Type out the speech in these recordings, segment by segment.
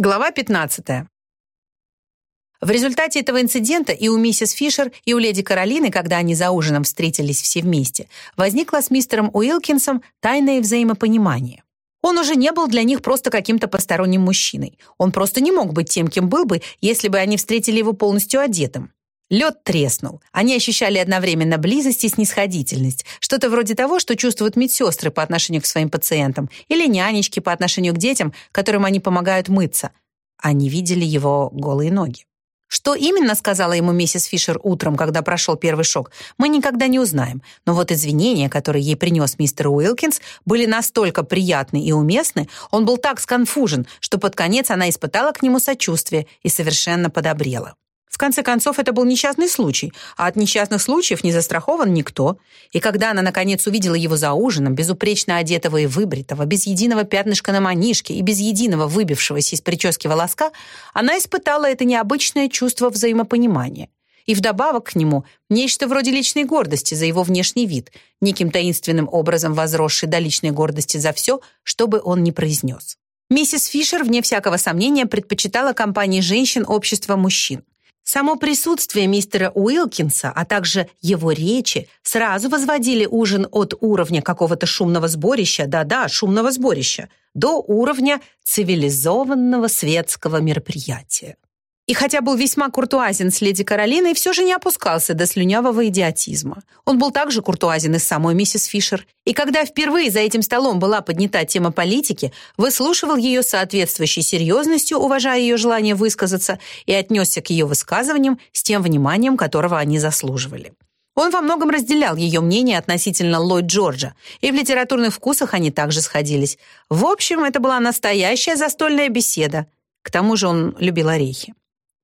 Глава 15. В результате этого инцидента и у миссис Фишер, и у леди Каролины, когда они за ужином встретились все вместе, возникло с мистером Уилкинсом тайное взаимопонимание. Он уже не был для них просто каким-то посторонним мужчиной. Он просто не мог быть тем, кем был бы, если бы они встретили его полностью одетым. Лед треснул. Они ощущали одновременно близость и снисходительность. Что-то вроде того, что чувствуют медсестры по отношению к своим пациентам или нянечки по отношению к детям, которым они помогают мыться. Они видели его голые ноги. Что именно сказала ему миссис Фишер утром, когда прошел первый шок, мы никогда не узнаем. Но вот извинения, которые ей принес мистер Уилкинс, были настолько приятны и уместны, он был так сконфужен, что под конец она испытала к нему сочувствие и совершенно подобрела. В конце концов, это был несчастный случай, а от несчастных случаев не застрахован никто. И когда она, наконец, увидела его за ужином, безупречно одетого и выбритого, без единого пятнышка на манишке и без единого выбившегося из прически волоска, она испытала это необычное чувство взаимопонимания. И вдобавок к нему нечто вроде личной гордости за его внешний вид, неким таинственным образом возросшей до личной гордости за все, что бы он ни произнес. Миссис Фишер, вне всякого сомнения, предпочитала компании женщин общества мужчин. Само присутствие мистера Уилкинса, а также его речи сразу возводили ужин от уровня какого-то шумного сборища, да-да, шумного сборища, до уровня цивилизованного светского мероприятия. И хотя был весьма куртуазен с леди Каролиной, все же не опускался до слюнявого идиотизма. Он был также куртуазен и с самой миссис Фишер. И когда впервые за этим столом была поднята тема политики, выслушивал ее соответствующей серьезностью, уважая ее желание высказаться, и отнесся к ее высказываниям с тем вниманием, которого они заслуживали. Он во многом разделял ее мнение относительно Ллойд Джорджа, и в литературных вкусах они также сходились. В общем, это была настоящая застольная беседа. К тому же он любил орехи.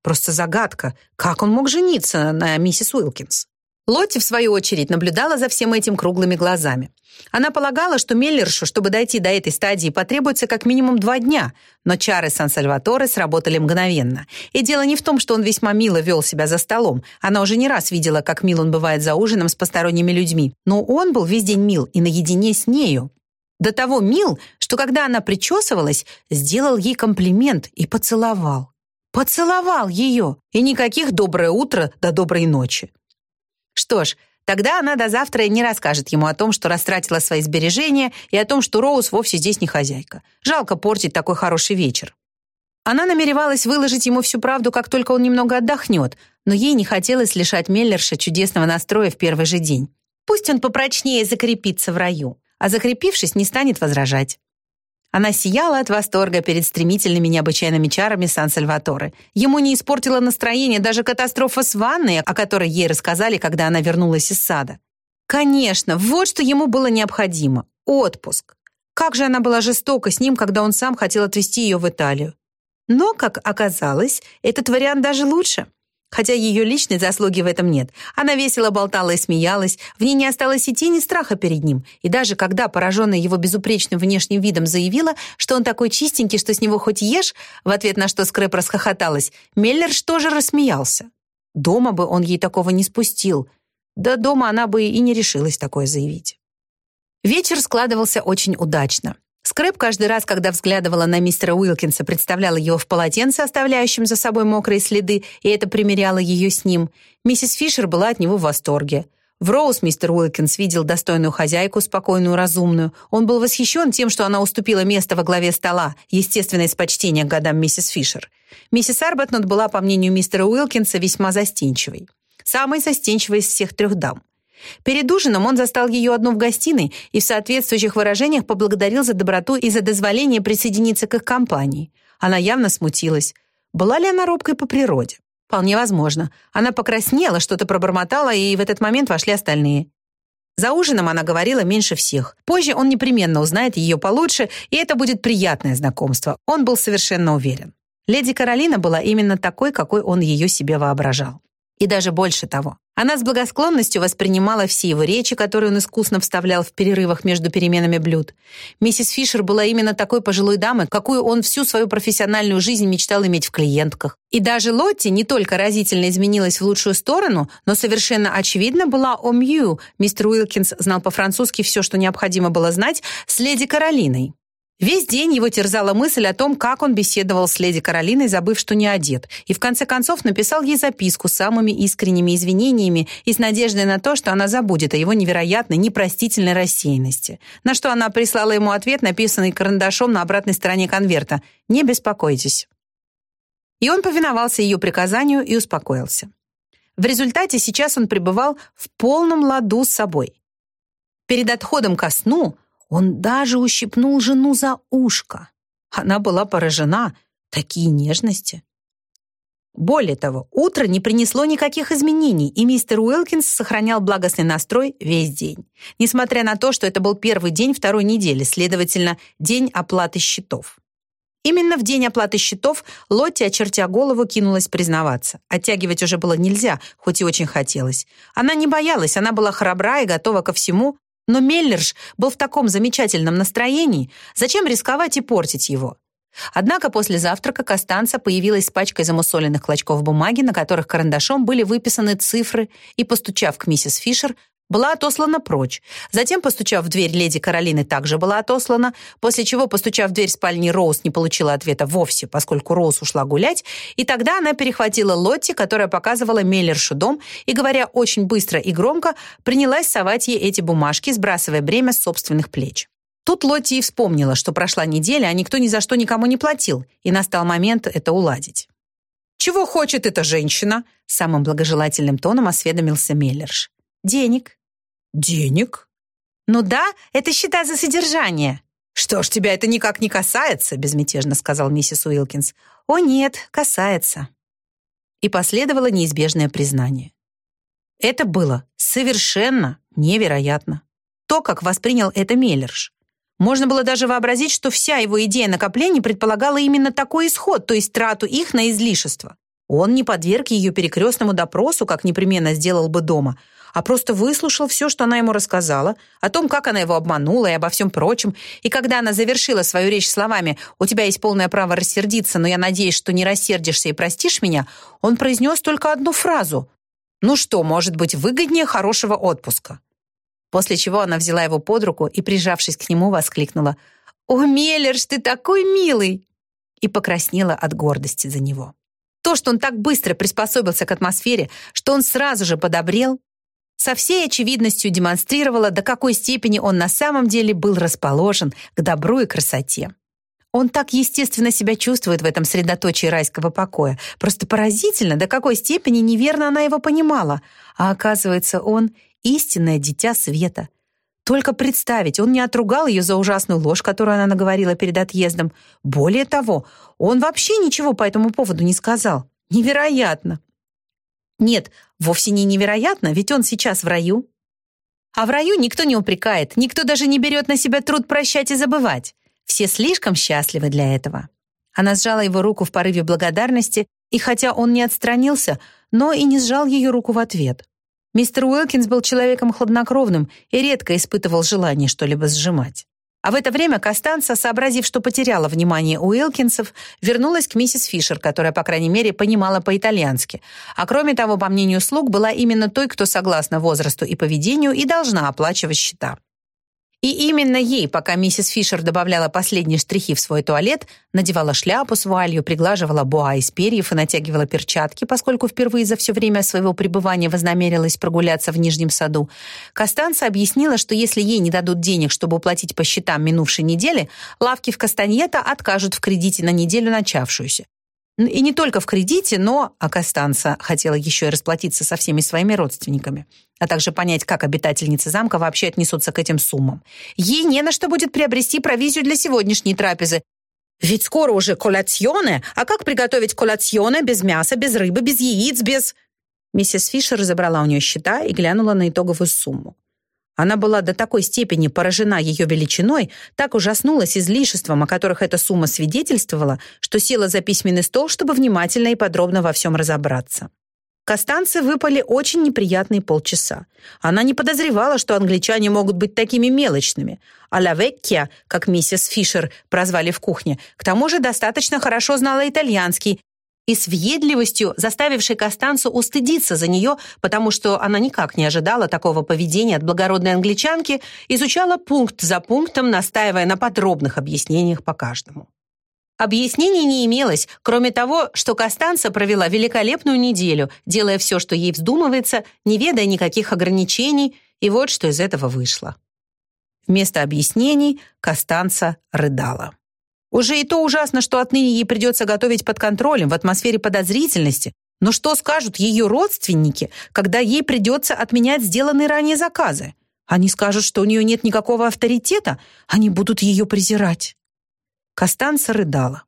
Просто загадка, как он мог жениться на миссис Уилкинс. Лотти, в свою очередь, наблюдала за всем этим круглыми глазами. Она полагала, что Меллершу, чтобы дойти до этой стадии, потребуется как минимум два дня, но чары Сан-Сальваторе сработали мгновенно. И дело не в том, что он весьма мило вел себя за столом. Она уже не раз видела, как мил он бывает за ужином с посторонними людьми. Но он был весь день мил и наедине с нею. До того мил, что когда она причесывалась, сделал ей комплимент и поцеловал. Поцеловал ее, и никаких «доброе утро» до «доброй ночи». Что ж, тогда она до завтра не расскажет ему о том, что растратила свои сбережения, и о том, что Роуз вовсе здесь не хозяйка. Жалко портить такой хороший вечер. Она намеревалась выложить ему всю правду, как только он немного отдохнет, но ей не хотелось лишать Меллерша чудесного настроя в первый же день. Пусть он попрочнее закрепится в раю, а закрепившись, не станет возражать. Она сияла от восторга перед стремительными необычайными чарами Сан-Сальваторе. Ему не испортило настроение даже катастрофа с ванной, о которой ей рассказали, когда она вернулась из сада. Конечно, вот что ему было необходимо. Отпуск. Как же она была жестока с ним, когда он сам хотел отвезти ее в Италию. Но, как оказалось, этот вариант даже лучше хотя ее личной заслуги в этом нет. Она весело болтала и смеялась, в ней не осталось и тени страха перед ним. И даже когда, пораженная его безупречным внешним видом, заявила, что он такой чистенький, что с него хоть ешь, в ответ на что Скрэп расхохоталась, что же рассмеялся. Дома бы он ей такого не спустил. Да дома она бы и не решилась такое заявить. Вечер складывался очень удачно. Скрэп каждый раз, когда взглядывала на мистера Уилкинса, представляла его в полотенце, оставляющем за собой мокрые следы, и это примеряло ее с ним. Миссис Фишер была от него в восторге. В Роуз мистер Уилкинс видел достойную хозяйку, спокойную, разумную. Он был восхищен тем, что она уступила место во главе стола, естественно, из почтения к годам миссис Фишер. Миссис Арбатнот была, по мнению мистера Уилкинса, весьма застенчивой. Самой застенчивой из всех трех дам. Перед ужином он застал ее одну в гостиной и в соответствующих выражениях поблагодарил за доброту и за дозволение присоединиться к их компании. Она явно смутилась. Была ли она робкой по природе? Вполне возможно. Она покраснела, что-то пробормотала, и в этот момент вошли остальные. За ужином она говорила меньше всех. Позже он непременно узнает ее получше, и это будет приятное знакомство. Он был совершенно уверен. Леди Каролина была именно такой, какой он ее себе воображал. И даже больше того. Она с благосклонностью воспринимала все его речи, которые он искусно вставлял в перерывах между переменами блюд. Миссис Фишер была именно такой пожилой дамой, какую он всю свою профессиональную жизнь мечтал иметь в клиентках. И даже Лотти не только разительно изменилась в лучшую сторону, но совершенно очевидно была о Мью. Мистер Уилкинс знал по-французски все, что необходимо было знать, с леди Каролиной. Весь день его терзала мысль о том, как он беседовал с леди Каролиной, забыв, что не одет, и в конце концов написал ей записку с самыми искренними извинениями и с надеждой на то, что она забудет о его невероятной, непростительной рассеянности. На что она прислала ему ответ, написанный карандашом на обратной стороне конверта «Не беспокойтесь». И он повиновался ее приказанию и успокоился. В результате сейчас он пребывал в полном ладу с собой. Перед отходом ко сну он даже ущипнул жену за ушко. Она была поражена. Такие нежности. Более того, утро не принесло никаких изменений, и мистер Уилкинс сохранял благостный настрой весь день. Несмотря на то, что это был первый день второй недели, следовательно, день оплаты счетов. Именно в день оплаты счетов Лотти, очертя голову, кинулась признаваться. Оттягивать уже было нельзя, хоть и очень хотелось. Она не боялась, она была храбра и готова ко всему, но Меллерш был в таком замечательном настроении, зачем рисковать и портить его? Однако после завтрака Костанца появилась с пачкой замусоленных клочков бумаги, на которых карандашом были выписаны цифры, и, постучав к миссис Фишер, была отослана прочь. Затем, постучав в дверь леди Каролины, также была отослана, после чего, постучав в дверь спальни Роуз, не получила ответа вовсе, поскольку Роуз ушла гулять, и тогда она перехватила Лотти, которая показывала Меллершу дом, и, говоря очень быстро и громко, принялась совать ей эти бумажки, сбрасывая бремя с собственных плеч. Тут Лотти и вспомнила, что прошла неделя, а никто ни за что никому не платил, и настал момент это уладить. «Чего хочет эта женщина?» Самым благожелательным тоном осведомился Меллерш. «Денег». «Денег?» «Ну да, это счета за содержание». «Что ж, тебя это никак не касается», безмятежно сказал миссис Уилкинс. «О нет, касается». И последовало неизбежное признание. Это было совершенно невероятно. То, как воспринял это Меллерш. Можно было даже вообразить, что вся его идея накоплений предполагала именно такой исход, то есть трату их на излишество. Он не подверг ее перекрестному допросу, как непременно сделал бы дома, а просто выслушал все, что она ему рассказала, о том, как она его обманула и обо всем прочем. И когда она завершила свою речь словами «У тебя есть полное право рассердиться, но я надеюсь, что не рассердишься и простишь меня», он произнес только одну фразу «Ну что может быть выгоднее хорошего отпуска?» После чего она взяла его под руку и, прижавшись к нему, воскликнула «О, Меллерш, ты такой милый!» и покраснела от гордости за него. То, что он так быстро приспособился к атмосфере, что он сразу же подобрел, со всей очевидностью демонстрировала, до какой степени он на самом деле был расположен к добру и красоте. Он так естественно себя чувствует в этом средоточии райского покоя. Просто поразительно, до какой степени неверно она его понимала. А оказывается, он истинное дитя света. Только представить, он не отругал ее за ужасную ложь, которую она наговорила перед отъездом. Более того, он вообще ничего по этому поводу не сказал. Невероятно. Нет, вовсе не невероятно, ведь он сейчас в раю. А в раю никто не упрекает, никто даже не берет на себя труд прощать и забывать. Все слишком счастливы для этого. Она сжала его руку в порыве благодарности, и хотя он не отстранился, но и не сжал ее руку в ответ. Мистер Уилкинс был человеком хладнокровным и редко испытывал желание что-либо сжимать. А в это время Костанца, сообразив, что потеряла внимание Уилкинсов, вернулась к миссис Фишер, которая, по крайней мере, понимала по-итальянски. А кроме того, по мнению слуг, была именно той, кто, согласно возрасту и поведению, и должна оплачивать счета. И именно ей, пока миссис Фишер добавляла последние штрихи в свой туалет, надевала шляпу с вуалью, приглаживала боа из перьев и натягивала перчатки, поскольку впервые за все время своего пребывания вознамерилась прогуляться в Нижнем саду, Костанца объяснила, что если ей не дадут денег, чтобы уплатить по счетам минувшей недели, лавки в Кастаньета откажут в кредите на неделю начавшуюся. И не только в кредите, но, а Костанца хотела еще и расплатиться со всеми своими родственниками, а также понять, как обитательницы замка вообще отнесутся к этим суммам. Ей не на что будет приобрести провизию для сегодняшней трапезы. Ведь скоро уже коллационе, а как приготовить коллационе без мяса, без рыбы, без яиц, без... Миссис Фишер забрала у нее счета и глянула на итоговую сумму. Она была до такой степени поражена ее величиной, так ужаснулась излишеством, о которых эта сумма свидетельствовала, что села за письменный стол, чтобы внимательно и подробно во всем разобраться. Костанце выпали очень неприятные полчаса. Она не подозревала, что англичане могут быть такими мелочными. А «ла веккия», как миссис Фишер прозвали в кухне, к тому же достаточно хорошо знала итальянский и с въедливостью, заставившей Костанцу устыдиться за нее, потому что она никак не ожидала такого поведения от благородной англичанки, изучала пункт за пунктом, настаивая на подробных объяснениях по каждому. Объяснений не имелось, кроме того, что Костанца провела великолепную неделю, делая все, что ей вздумывается, не ведая никаких ограничений, и вот что из этого вышло. Вместо объяснений Костанца рыдала. Уже и то ужасно, что отныне ей придется готовить под контролем, в атмосфере подозрительности. Но что скажут ее родственники, когда ей придется отменять сделанные ранее заказы? Они скажут, что у нее нет никакого авторитета, они будут ее презирать. Костанца рыдала.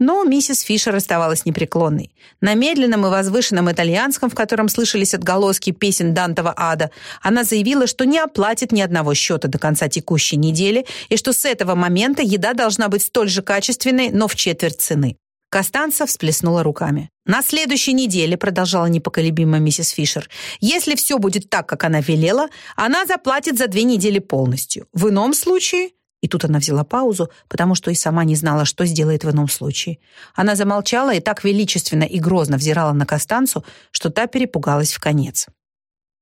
Но миссис Фишер оставалась непреклонной. На медленном и возвышенном итальянском, в котором слышались отголоски песен Дантова ада, она заявила, что не оплатит ни одного счета до конца текущей недели и что с этого момента еда должна быть столь же качественной, но в четверть цены. Костанца всплеснула руками. «На следующей неделе», — продолжала непоколебимая миссис Фишер, «если все будет так, как она велела, она заплатит за две недели полностью. В ином случае и тут она взяла паузу, потому что и сама не знала, что сделает в ином случае. Она замолчала и так величественно и грозно взирала на Костанцу, что та перепугалась в конец.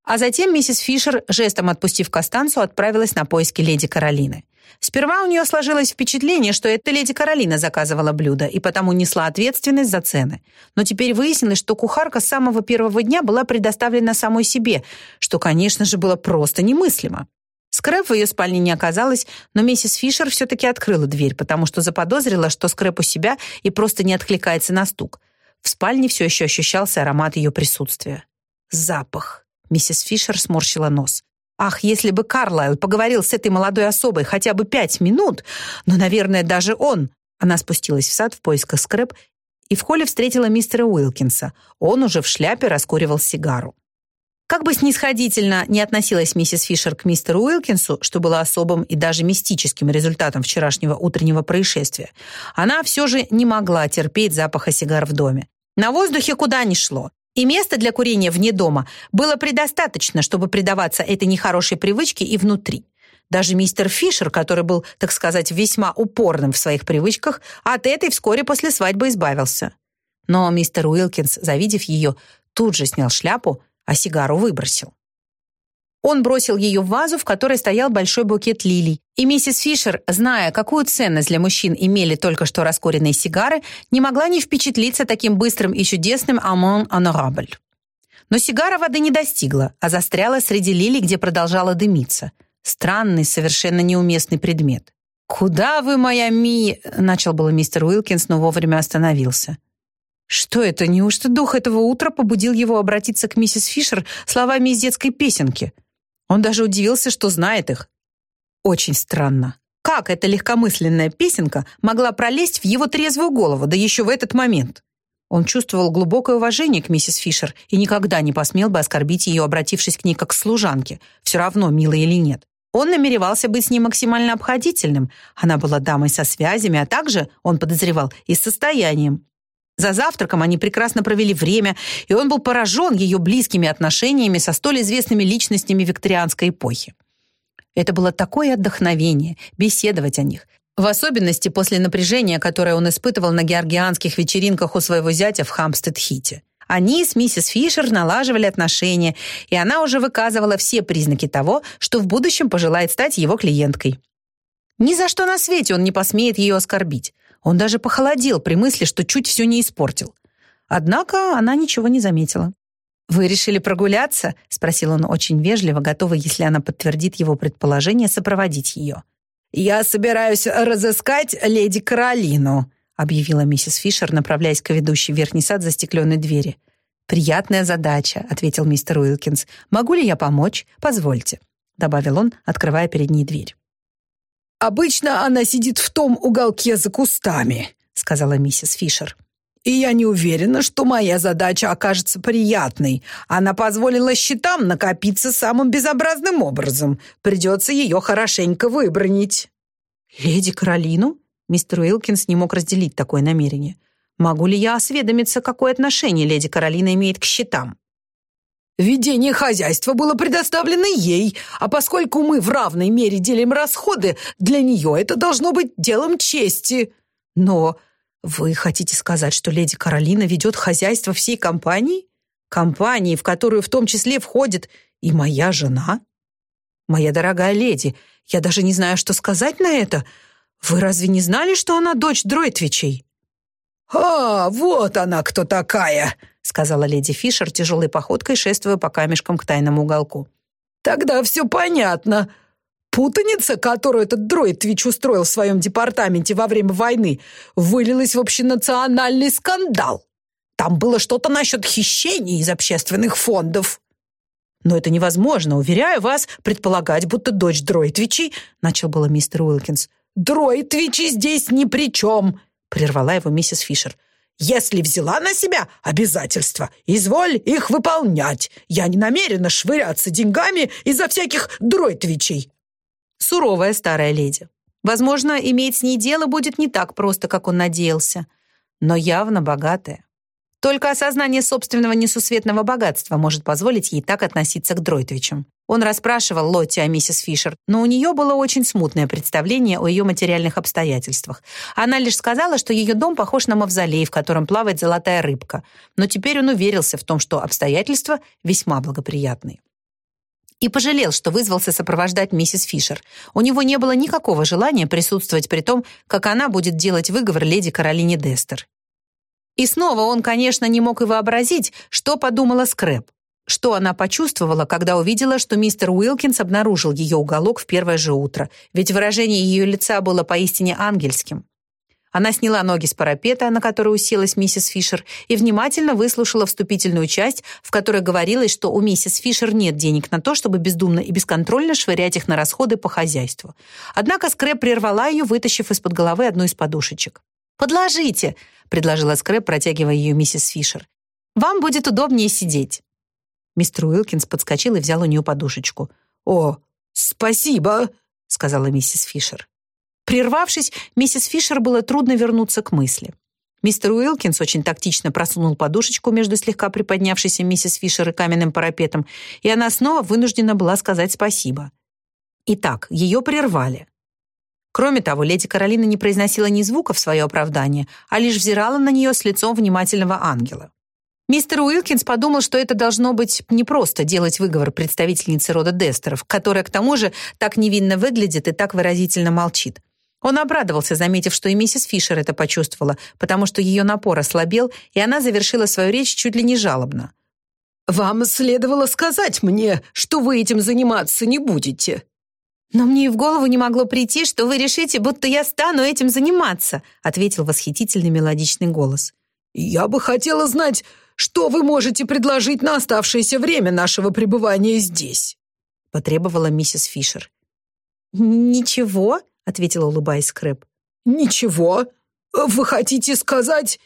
А затем миссис Фишер, жестом отпустив Костанцу, отправилась на поиски леди Каролины. Сперва у нее сложилось впечатление, что это леди Каролина заказывала блюдо и потому несла ответственность за цены. Но теперь выяснилось, что кухарка с самого первого дня была предоставлена самой себе, что, конечно же, было просто немыслимо. Скрэп в ее спальне не оказалось, но миссис Фишер все-таки открыла дверь, потому что заподозрила, что Скрэп у себя и просто не откликается на стук. В спальне все еще ощущался аромат ее присутствия. Запах. Миссис Фишер сморщила нос. Ах, если бы Карлайл поговорил с этой молодой особой хотя бы пять минут, но, наверное, даже он. Она спустилась в сад в поисках Скрэп и в холле встретила мистера Уилкинса. Он уже в шляпе раскуривал сигару. Как бы снисходительно не относилась миссис Фишер к мистеру Уилкинсу, что было особым и даже мистическим результатом вчерашнего утреннего происшествия, она все же не могла терпеть запаха сигар в доме. На воздухе куда ни шло. И места для курения вне дома было предостаточно, чтобы предаваться этой нехорошей привычке и внутри. Даже мистер Фишер, который был, так сказать, весьма упорным в своих привычках, от этой вскоре после свадьбы избавился. Но мистер Уилкинс, завидев ее, тут же снял шляпу, а сигару выбросил. Он бросил ее в вазу, в которой стоял большой букет лилий, и миссис Фишер, зная, какую ценность для мужчин имели только что раскуренные сигары, не могла не впечатлиться таким быстрым и чудесным «amon honorable». Но сигара воды не достигла, а застряла среди лилий, где продолжала дымиться. Странный, совершенно неуместный предмет. «Куда вы, моя Ми...» — начал было мистер Уилкинс, но вовремя остановился. Что это? Неужто дух этого утра побудил его обратиться к миссис Фишер словами из детской песенки? Он даже удивился, что знает их. Очень странно. Как эта легкомысленная песенка могла пролезть в его трезвую голову, да еще в этот момент? Он чувствовал глубокое уважение к миссис Фишер и никогда не посмел бы оскорбить ее, обратившись к ней как к служанке, все равно, милой или нет. Он намеревался быть с ней максимально обходительным. Она была дамой со связями, а также, он подозревал, и с состоянием. За завтраком они прекрасно провели время, и он был поражен ее близкими отношениями со столь известными личностями викторианской эпохи. Это было такое отдохновение беседовать о них, в особенности после напряжения, которое он испытывал на георгианских вечеринках у своего зятя в Хампстед-Хите. Они с миссис Фишер налаживали отношения, и она уже выказывала все признаки того, что в будущем пожелает стать его клиенткой. Ни за что на свете он не посмеет ее оскорбить. Он даже похолодел при мысли, что чуть все не испортил. Однако она ничего не заметила. «Вы решили прогуляться?» — спросил он очень вежливо, готовый, если она подтвердит его предположение, сопроводить ее. «Я собираюсь разыскать леди Каролину», — объявила миссис Фишер, направляясь к ведущей верхний сад застекленной двери. «Приятная задача», — ответил мистер Уилкинс. «Могу ли я помочь? Позвольте», — добавил он, открывая перед ней дверь. «Обычно она сидит в том уголке за кустами», — сказала миссис Фишер. «И я не уверена, что моя задача окажется приятной. Она позволила счетам накопиться самым безобразным образом. Придется ее хорошенько выбронить». «Леди Каролину?» Мистер Уилкинс не мог разделить такое намерение. «Могу ли я осведомиться, какое отношение леди Каролина имеет к счетам?» Ведение хозяйства было предоставлено ей, а поскольку мы в равной мере делим расходы, для нее это должно быть делом чести. Но «Вы хотите сказать, что леди Каролина ведет хозяйство всей компании? Компании, в которую в том числе входит и моя жена?» «Моя дорогая леди, я даже не знаю, что сказать на это. Вы разве не знали, что она дочь Дройтвичей?» «А, вот она кто такая!» — сказала леди Фишер тяжелой походкой, шествуя по камешкам к тайному уголку. «Тогда все понятно. Путаница, которую этот Дройтвич устроил в своем департаменте во время войны, вылилась в общенациональный скандал. Там было что-то насчет хищений из общественных фондов». «Но это невозможно, уверяю вас, предполагать, будто дочь Дройтвичей», — начал было мистер Уилкинс. «Дройтвичи здесь ни при чем», — прервала его миссис Фишер. «Если взяла на себя обязательства, изволь их выполнять. Я не намерена швыряться деньгами из-за всяких дройтвичей». Суровая старая леди. Возможно, иметь с ней дело будет не так просто, как он надеялся, но явно богатая. Только осознание собственного несусветного богатства может позволить ей так относиться к Дройтвичам. Он расспрашивал Лотти о миссис Фишер, но у нее было очень смутное представление о ее материальных обстоятельствах. Она лишь сказала, что ее дом похож на мавзолей, в котором плавает золотая рыбка. Но теперь он уверился в том, что обстоятельства весьма благоприятные. И пожалел, что вызвался сопровождать миссис Фишер. У него не было никакого желания присутствовать при том, как она будет делать выговор леди Каролине Дестер. И снова он, конечно, не мог и вообразить, что подумала Скрэп. Что она почувствовала, когда увидела, что мистер Уилкинс обнаружил ее уголок в первое же утро, ведь выражение ее лица было поистине ангельским. Она сняла ноги с парапета, на который уселась миссис Фишер, и внимательно выслушала вступительную часть, в которой говорилось, что у миссис Фишер нет денег на то, чтобы бездумно и бесконтрольно швырять их на расходы по хозяйству. Однако Скрэп прервала ее, вытащив из-под головы одну из подушечек. «Подложите», — предложила Скрэп, протягивая ее миссис Фишер. «Вам будет удобнее сидеть». Мистер Уилкинс подскочил и взял у нее подушечку. «О, спасибо», — сказала миссис Фишер. Прервавшись, миссис Фишер было трудно вернуться к мысли. Мистер Уилкинс очень тактично просунул подушечку между слегка приподнявшейся миссис Фишер и каменным парапетом, и она снова вынуждена была сказать спасибо. Итак, ее прервали. Кроме того, леди Каролина не произносила ни звука в свое оправдание, а лишь взирала на нее с лицом внимательного ангела. Мистер Уилкинс подумал, что это должно быть непросто делать выговор представительнице рода Дестеров, которая, к тому же, так невинно выглядит и так выразительно молчит. Он обрадовался, заметив, что и миссис Фишер это почувствовала, потому что ее напор ослабел, и она завершила свою речь чуть ли не жалобно. «Вам следовало сказать мне, что вы этим заниматься не будете». «Но мне и в голову не могло прийти, что вы решите, будто я стану этим заниматься», ответил восхитительный мелодичный голос. «Я бы хотела знать, что вы можете предложить на оставшееся время нашего пребывания здесь?» потребовала миссис Фишер. «Ничего», — ответила, улыбаясь Скрэп. «Ничего? Вы хотите сказать...»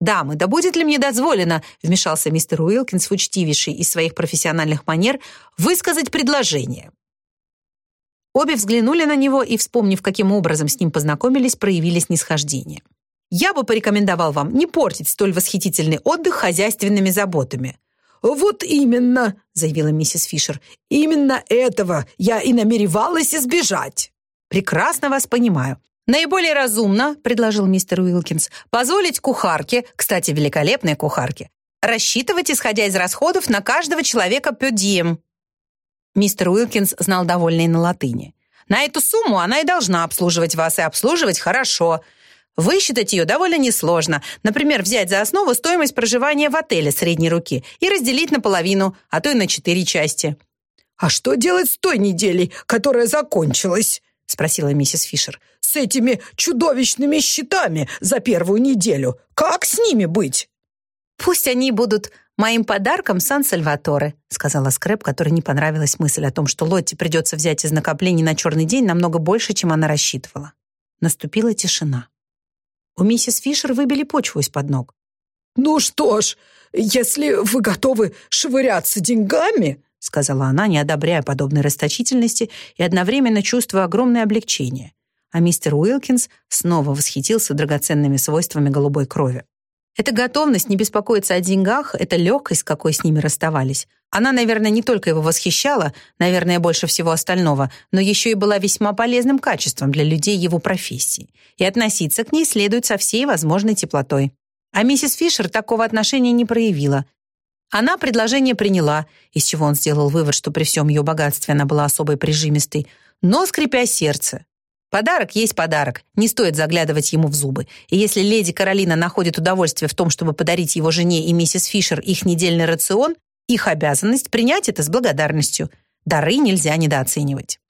«Дамы, да будет ли мне дозволено, — вмешался мистер Уилкинс, учтивейший из своих профессиональных манер, — высказать предложение?» Обе взглянули на него и, вспомнив, каким образом с ним познакомились, проявили снисхождение. Я бы порекомендовал вам не портить столь восхитительный отдых хозяйственными заботами». «Вот именно», — заявила миссис Фишер, «именно этого я и намеревалась избежать». «Прекрасно вас понимаю. Наиболее разумно, — предложил мистер Уилкинс, — позволить кухарке, кстати, великолепной кухарке, рассчитывать, исходя из расходов, на каждого человека по Мистер Уилкинс знал довольно на латыни. «На эту сумму она и должна обслуживать вас, и обслуживать хорошо. Высчитать ее довольно несложно. Например, взять за основу стоимость проживания в отеле средней руки и разделить на половину, а то и на четыре части. «А что делать с той неделей, которая закончилась?» — спросила миссис Фишер. «С этими чудовищными счетами за первую неделю. Как с ними быть?» «Пусть они будут моим подарком Сан-Сальваторе», сказала Скрэп, которой не понравилась мысль о том, что Лотте придется взять из накоплений на черный день намного больше, чем она рассчитывала. Наступила тишина. У миссис Фишер выбили почву из-под ног. «Ну что ж, если вы готовы швыряться деньгами...» сказала она, не одобряя подобной расточительности и одновременно чувствуя огромное облегчение. А мистер Уилкинс снова восхитился драгоценными свойствами голубой крови. Эта готовность не беспокоиться о деньгах, эта легкость, какой с ними расставались, она, наверное, не только его восхищала, наверное, больше всего остального, но еще и была весьма полезным качеством для людей его профессии, и относиться к ней следует со всей возможной теплотой. А миссис Фишер такого отношения не проявила. Она предложение приняла, из чего он сделал вывод, что при всем ее богатстве она была особой прижимистой, но скрипя сердце. Подарок есть подарок, не стоит заглядывать ему в зубы. И если леди Каролина находит удовольствие в том, чтобы подарить его жене и миссис Фишер их недельный рацион, их обязанность принять это с благодарностью. Дары нельзя недооценивать.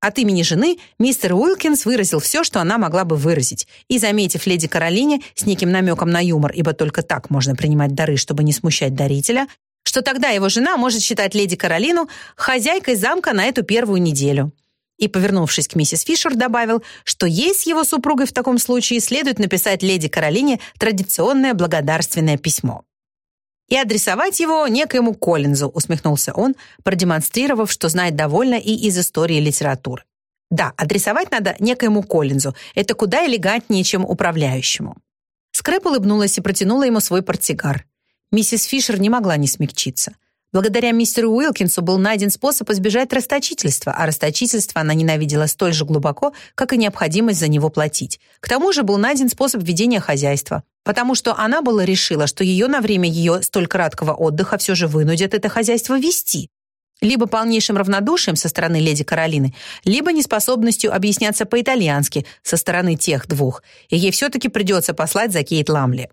От имени жены мистер Уилкинс выразил все, что она могла бы выразить, и, заметив леди Каролине с неким намеком на юмор, ибо только так можно принимать дары, чтобы не смущать дарителя, что тогда его жена может считать леди Каролину хозяйкой замка на эту первую неделю. И, повернувшись к миссис Фишер, добавил, что ей с его супругой в таком случае следует написать леди Каролине традиционное благодарственное письмо и адресовать его некоему Коллинзу», усмехнулся он, продемонстрировав, что знает довольно и из истории литературы. Да, адресовать надо некоему Коллинзу. Это куда элегантнее, чем управляющему. Скрэп улыбнулась и протянула ему свой портсигар. Миссис Фишер не могла не смягчиться. Благодаря мистеру Уилкинсу был найден способ избежать расточительства, а расточительство она ненавидела столь же глубоко, как и необходимость за него платить. К тому же был найден способ ведения хозяйства, потому что она была решила, что ее на время ее столь краткого отдыха все же вынудят это хозяйство вести. Либо полнейшим равнодушием со стороны леди Каролины, либо неспособностью объясняться по-итальянски со стороны тех двух, и ей все-таки придется послать за Кейт Ламли.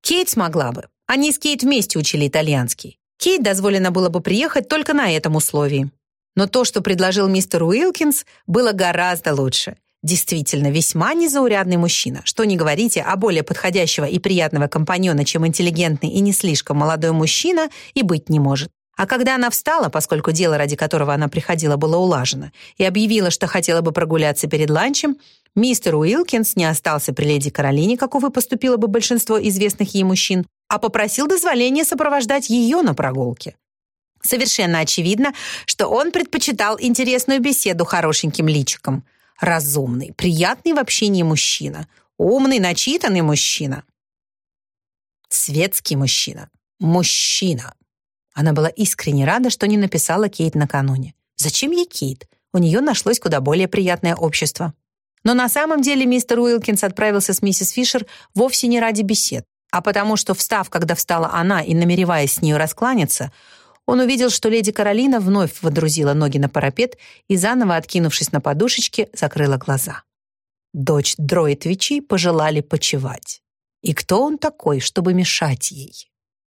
Кейт смогла бы. Они с Кейт вместе учили итальянский. Кейт дозволено было бы приехать только на этом условии. Но то, что предложил мистер Уилкинс, было гораздо лучше. Действительно, весьма незаурядный мужчина. Что не говорите, а более подходящего и приятного компаньона, чем интеллигентный и не слишком молодой мужчина, и быть не может. А когда она встала, поскольку дело, ради которого она приходила, было улажено, и объявила, что хотела бы прогуляться перед ланчем, мистер Уилкинс не остался при леди Каролине, как, увы, поступило бы большинство известных ей мужчин, а попросил дозволения сопровождать ее на прогулке. Совершенно очевидно, что он предпочитал интересную беседу хорошеньким личиком. Разумный, приятный в общении мужчина, умный, начитанный мужчина. Светский мужчина. Мужчина. Она была искренне рада, что не написала Кейт накануне. Зачем ей Кейт? У нее нашлось куда более приятное общество. Но на самом деле мистер Уилкинс отправился с миссис Фишер вовсе не ради бесед а потому что, встав, когда встала она и намереваясь с нею раскланяться, он увидел, что леди Каролина вновь водрузила ноги на парапет и, заново откинувшись на подушечке, закрыла глаза. Дочь Дроид Вичи пожелали почевать. И кто он такой, чтобы мешать ей?